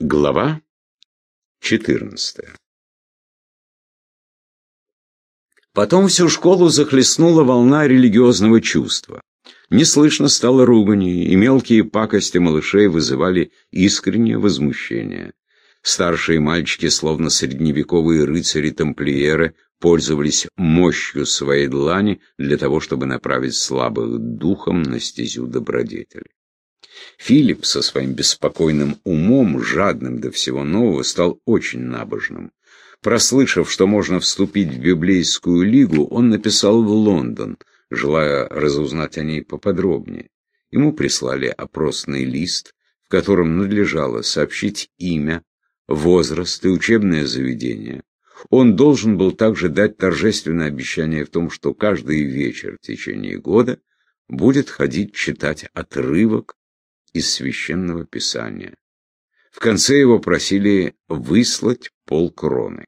Глава 14 Потом всю школу захлестнула волна религиозного чувства. Неслышно стало ругани, и мелкие пакости малышей вызывали искреннее возмущение. Старшие мальчики, словно средневековые рыцари-тамплиеры, пользовались мощью своей длани для того, чтобы направить слабых духом на стезю добродетели. Филипп со своим беспокойным умом, жадным до всего нового, стал очень набожным. Прослышав, что можно вступить в библейскую лигу, он написал в Лондон, желая разузнать о ней поподробнее. Ему прислали опросный лист, в котором надлежало сообщить имя, возраст и учебное заведение. Он должен был также дать торжественное обещание в том, что каждый вечер в течение года будет ходить читать отрывок из священного писания. В конце его просили выслать полкроны.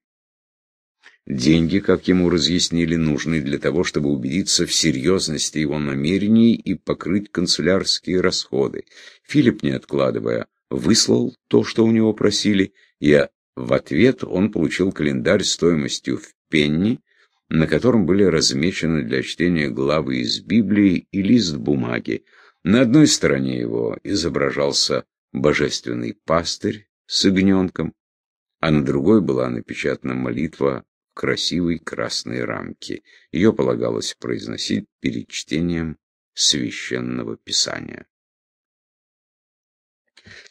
Деньги, как ему разъяснили, нужны для того, чтобы убедиться в серьезности его намерений и покрыть канцелярские расходы. Филипп, не откладывая, выслал то, что у него просили, и в ответ он получил календарь стоимостью в пенни, на котором были размечены для чтения главы из Библии и лист бумаги, на одной стороне его изображался божественный пастырь с ягненком, а на другой была напечатана молитва в красивой красной рамке. Ее полагалось произносить перед чтением священного писания.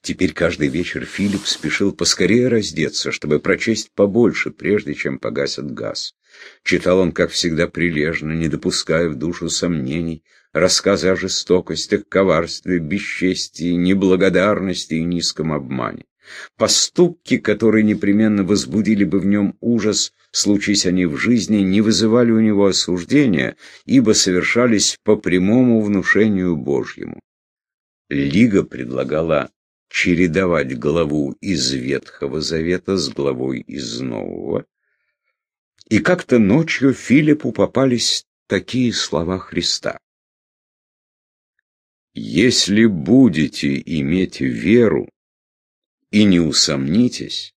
Теперь каждый вечер Филипп спешил поскорее раздеться, чтобы прочесть побольше, прежде чем погасит газ. Читал он, как всегда, прилежно, не допуская в душу сомнений, рассказы о жестокостях, коварстве, бесчестии, неблагодарности и низком обмане. Поступки, которые непременно возбудили бы в нем ужас, случись они в жизни, не вызывали у него осуждения, ибо совершались по прямому внушению Божьему. Лига предлагала чередовать главу из Ветхого Завета с главой из Нового, и как-то ночью Филиппу попались такие слова Христа. Если будете иметь веру и не усомнитесь,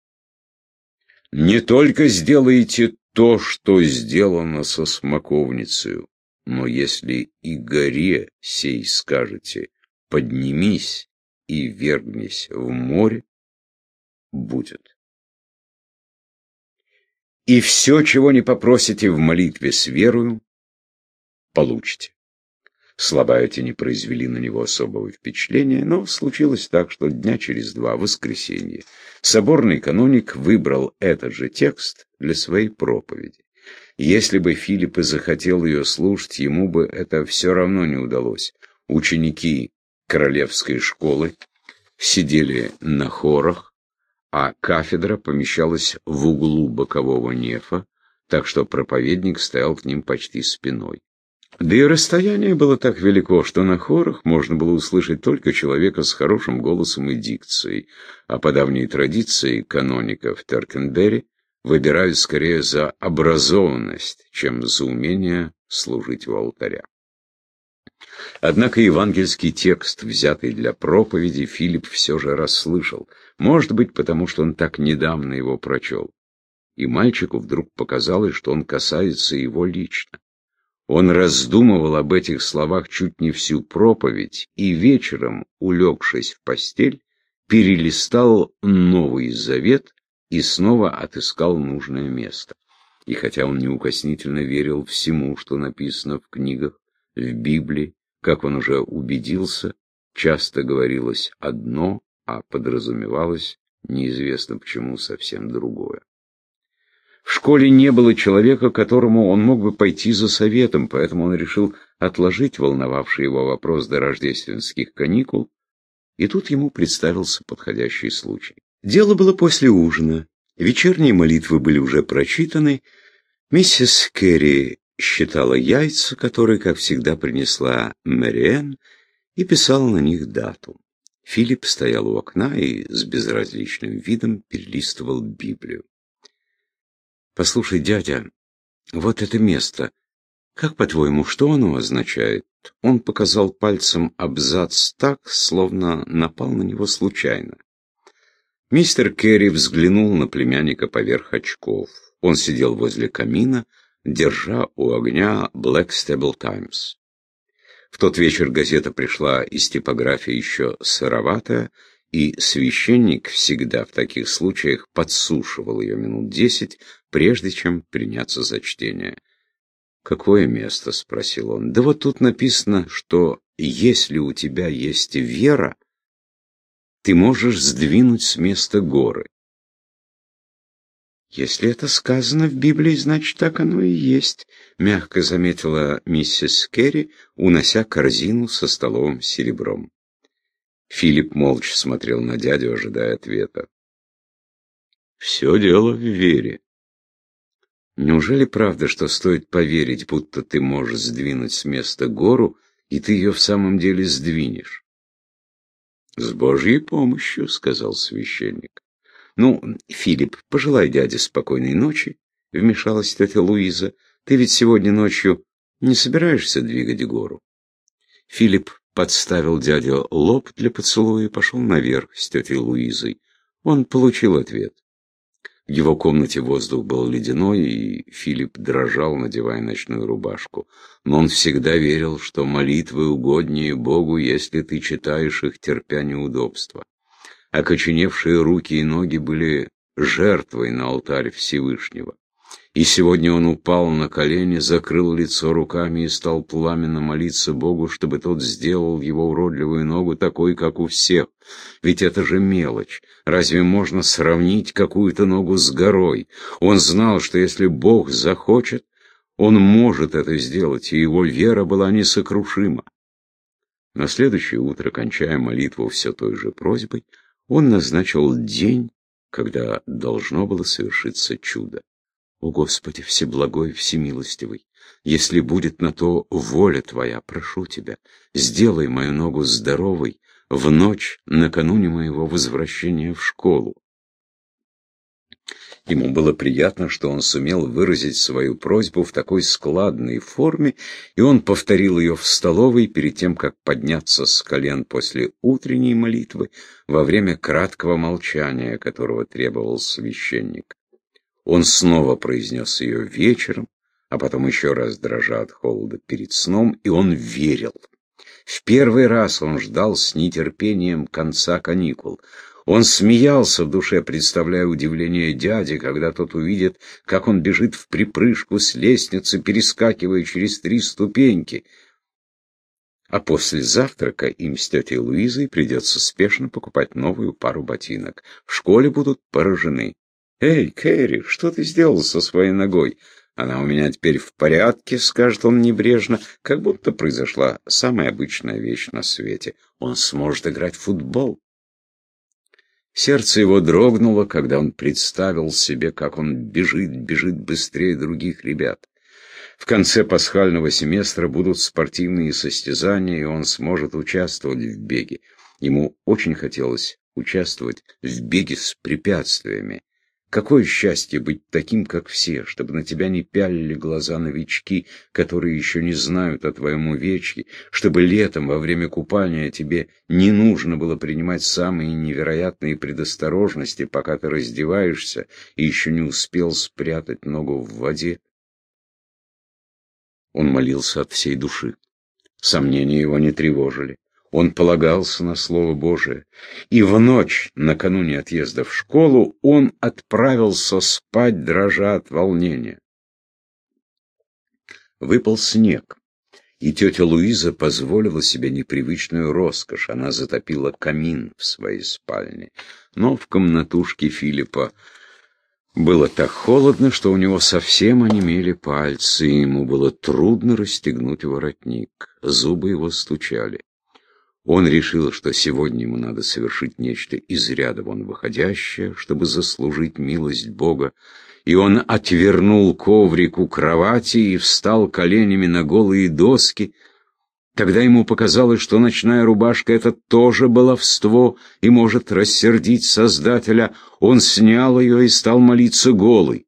не только сделаете то, что сделано со смоковницей, но если и горе сей скажете «поднимись и вергнись в море», будет. И все, чего не попросите в молитве с верою, получите. Слова эти не произвели на него особого впечатления, но случилось так, что дня через два, воскресенье, соборный каноник выбрал этот же текст для своей проповеди. Если бы Филипп и захотел ее слушать, ему бы это все равно не удалось. Ученики королевской школы сидели на хорах, а кафедра помещалась в углу бокового нефа, так что проповедник стоял к ним почти спиной. Да и расстояние было так велико, что на хорах можно было услышать только человека с хорошим голосом и дикцией, а по давней традиции каноников Теркенберри выбирают скорее за образованность, чем за умение служить у алтаря. Однако евангельский текст, взятый для проповеди, Филипп все же расслышал, может быть, потому что он так недавно его прочел. И мальчику вдруг показалось, что он касается его лично. Он раздумывал об этих словах чуть не всю проповедь и вечером, улегшись в постель, перелистал Новый Завет и снова отыскал нужное место. И хотя он неукоснительно верил всему, что написано в книгах, в Библии, как он уже убедился, часто говорилось одно, а подразумевалось неизвестно почему совсем другое. В школе не было человека, которому он мог бы пойти за советом, поэтому он решил отложить волновавший его вопрос до рождественских каникул, и тут ему представился подходящий случай. Дело было после ужина, вечерние молитвы были уже прочитаны, миссис Керри считала яйца, которые, как всегда, принесла Мэриэн, и писала на них дату. Филипп стоял у окна и с безразличным видом перелистывал Библию. Послушай, дядя, вот это место. Как, по-твоему, что оно означает? Он показал пальцем абзац так, словно напал на него случайно. Мистер Керри взглянул на племянника поверх очков. Он сидел возле камина, держа у огня Blackstable Times. В тот вечер газета пришла из типографии еще сыроватая, и священник всегда в таких случаях подсушивал ее минут десять, прежде чем приняться за чтение. «Какое место?» — спросил он. «Да вот тут написано, что если у тебя есть вера, ты можешь сдвинуть с места горы». «Если это сказано в Библии, значит, так оно и есть», — мягко заметила миссис Керри, унося корзину со столовым серебром. Филипп молча смотрел на дядю, ожидая ответа. «Все дело в вере. Неужели правда, что стоит поверить, будто ты можешь сдвинуть с места гору, и ты ее в самом деле сдвинешь?» «С Божьей помощью», — сказал священник. «Ну, Филипп, пожелай дяде спокойной ночи», — вмешалась тетя Луиза. «Ты ведь сегодня ночью не собираешься двигать гору?» Филипп подставил дяде лоб для поцелуя и пошел наверх с тетей Луизой. Он получил ответ. В его комнате воздух был ледяной, и Филипп дрожал, надевая ночную рубашку. Но он всегда верил, что молитвы угоднее Богу, если ты читаешь их, терпя неудобства. Окоченевшие руки и ноги были жертвой на алтарь Всевышнего. И сегодня он упал на колени, закрыл лицо руками и стал пламенно молиться Богу, чтобы тот сделал его уродливую ногу такой, как у всех. Ведь это же мелочь. Разве можно сравнить какую-то ногу с горой? Он знал, что если Бог захочет, он может это сделать, и его вера была несокрушима. На следующее утро, кончая молитву все той же просьбой, он назначил день, когда должно было совершиться чудо. О Господи, Всеблагой, Всемилостивый, если будет на то воля Твоя, прошу Тебя, сделай мою ногу здоровой в ночь накануне моего возвращения в школу. Ему было приятно, что он сумел выразить свою просьбу в такой складной форме, и он повторил ее в столовой перед тем, как подняться с колен после утренней молитвы во время краткого молчания, которого требовал священник. Он снова произнес ее вечером, а потом еще раз дрожа от холода перед сном, и он верил. В первый раз он ждал с нетерпением конца каникул. Он смеялся в душе, представляя удивление дяди, когда тот увидит, как он бежит в припрыжку с лестницы, перескакивая через три ступеньки. А после завтрака им с тетей Луизой придется спешно покупать новую пару ботинок. В школе будут поражены. «Эй, Кэрри, что ты сделал со своей ногой?» «Она у меня теперь в порядке», — скажет он небрежно, как будто произошла самая обычная вещь на свете. Он сможет играть в футбол. Сердце его дрогнуло, когда он представил себе, как он бежит, бежит быстрее других ребят. В конце пасхального семестра будут спортивные состязания, и он сможет участвовать в беге. Ему очень хотелось участвовать в беге с препятствиями. Какое счастье быть таким, как все, чтобы на тебя не пялили глаза новички, которые еще не знают о твоем увечье, чтобы летом во время купания тебе не нужно было принимать самые невероятные предосторожности, пока ты раздеваешься и еще не успел спрятать ногу в воде. Он молился от всей души. Сомнения его не тревожили. Он полагался на Слово Божие. И в ночь, накануне отъезда в школу, он отправился спать, дрожа от волнения. Выпал снег, и тетя Луиза позволила себе непривычную роскошь. Она затопила камин в своей спальне. Но в комнатушке Филиппа было так холодно, что у него совсем онемели пальцы, и ему было трудно расстегнуть воротник. Зубы его стучали. Он решил, что сегодня ему надо совершить нечто из ряда вон выходящее, чтобы заслужить милость Бога, и он отвернул коврик у кровати и встал коленями на голые доски. Тогда ему показалось, что ночная рубашка — это тоже баловство и может рассердить Создателя. Он снял ее и стал молиться голый.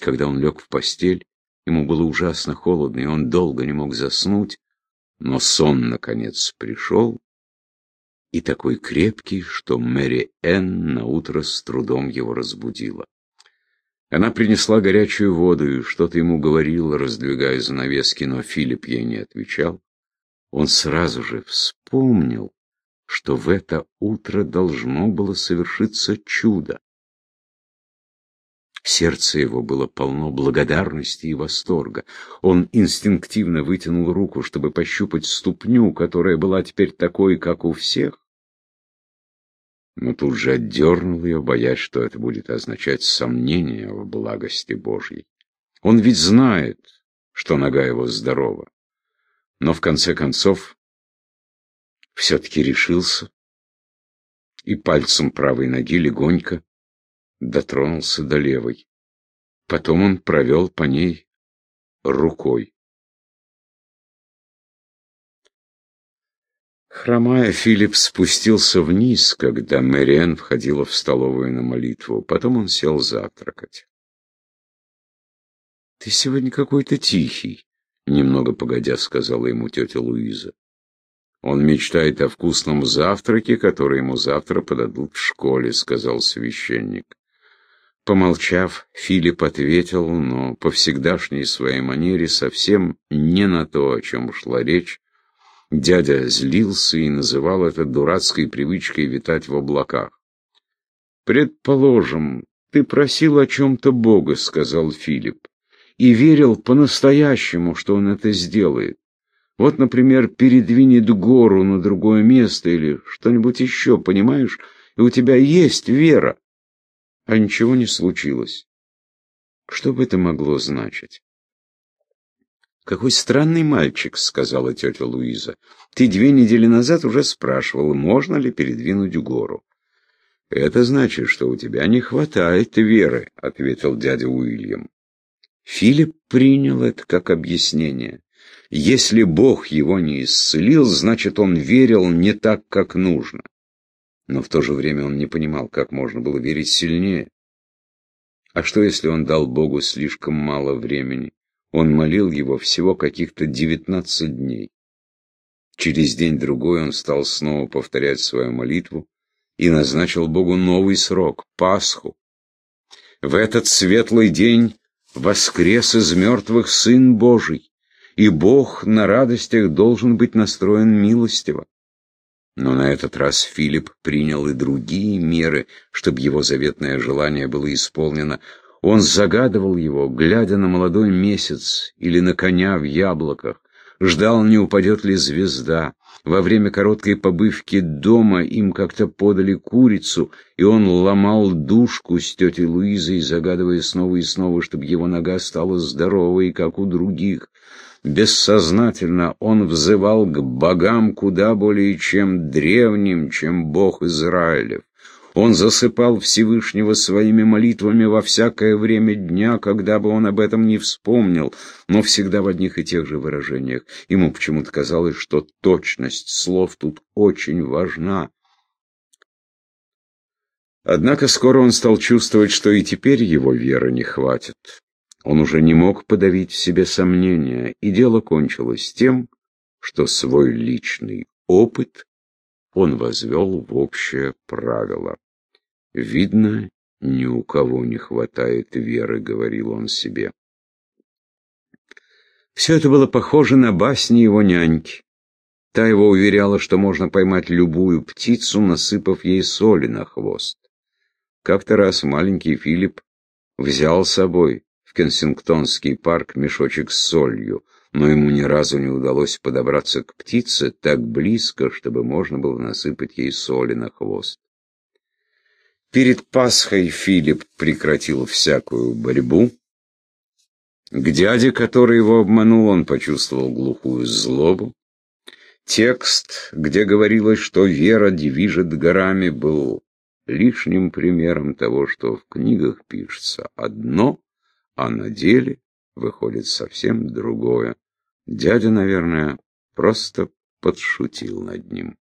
Когда он лег в постель, ему было ужасно холодно, и он долго не мог заснуть, но сон, наконец, пришел, и такой крепкий, что Мэри Энн наутро с трудом его разбудила. Она принесла горячую воду и что-то ему говорила, раздвигая занавески, но Филипп ей не отвечал. Он сразу же вспомнил, что в это утро должно было совершиться чудо. Сердце его было полно благодарности и восторга. Он инстинктивно вытянул руку, чтобы пощупать ступню, которая была теперь такой, как у всех, но тут же отдернул ее, боясь, что это будет означать сомнение в благости Божьей. Он ведь знает, что нога его здорова, но в конце концов все-таки решился и пальцем правой ноги легонько дотронулся до левой. Потом он провел по ней рукой. Хромая, Филипп спустился вниз, когда Мэриэн входила в столовую на молитву. Потом он сел завтракать. «Ты сегодня какой-то тихий», — немного погодя сказала ему тетя Луиза. «Он мечтает о вкусном завтраке, который ему завтра подадут в школе», — сказал священник. Помолчав, Филипп ответил, но по всегдашней своей манере совсем не на то, о чем шла речь, Дядя злился и называл это дурацкой привычкой витать в облаках. «Предположим, ты просил о чем-то Бога», — сказал Филипп, «и верил по-настоящему, что он это сделает. Вот, например, передвинет гору на другое место или что-нибудь еще, понимаешь? И у тебя есть вера, а ничего не случилось. Что бы это могло значить? «Какой странный мальчик», — сказала тетя Луиза. «Ты две недели назад уже спрашивал, можно ли передвинуть гору». «Это значит, что у тебя не хватает веры», — ответил дядя Уильям. Филипп принял это как объяснение. Если Бог его не исцелил, значит, он верил не так, как нужно. Но в то же время он не понимал, как можно было верить сильнее. А что, если он дал Богу слишком мало времени? Он молил его всего каких-то девятнадцать дней. Через день-другой он стал снова повторять свою молитву и назначил Богу новый срок — Пасху. В этот светлый день воскрес из мертвых Сын Божий, и Бог на радостях должен быть настроен милостиво. Но на этот раз Филипп принял и другие меры, чтобы его заветное желание было исполнено. Он загадывал его, глядя на молодой месяц или на коня в яблоках, ждал, не упадет ли звезда. Во время короткой побывки дома им как-то подали курицу, и он ломал душку с тетей Луизой, загадывая снова и снова, чтобы его нога стала здоровой, как у других. Бессознательно он взывал к богам куда более чем древним, чем бог Израилев. Он засыпал Всевышнего своими молитвами во всякое время дня, когда бы он об этом не вспомнил, но всегда в одних и тех же выражениях. Ему почему-то казалось, что точность слов тут очень важна. Однако скоро он стал чувствовать, что и теперь его веры не хватит. Он уже не мог подавить в себе сомнения, и дело кончилось тем, что свой личный опыт он возвел в общее правило. Видно, ни у кого не хватает веры, говорил он себе. Все это было похоже на басни его няньки. Та его уверяла, что можно поймать любую птицу, насыпав ей соли на хвост. Как-то раз маленький Филипп взял с собой в Кенсингтонский парк мешочек с солью, но ему ни разу не удалось подобраться к птице так близко, чтобы можно было насыпать ей соли на хвост. Перед Пасхой Филипп прекратил всякую борьбу. К дяде, который его обманул, он почувствовал глухую злобу. Текст, где говорилось, что вера движет горами, был лишним примером того, что в книгах пишется одно, а на деле выходит совсем другое. Дядя, наверное, просто подшутил над ним.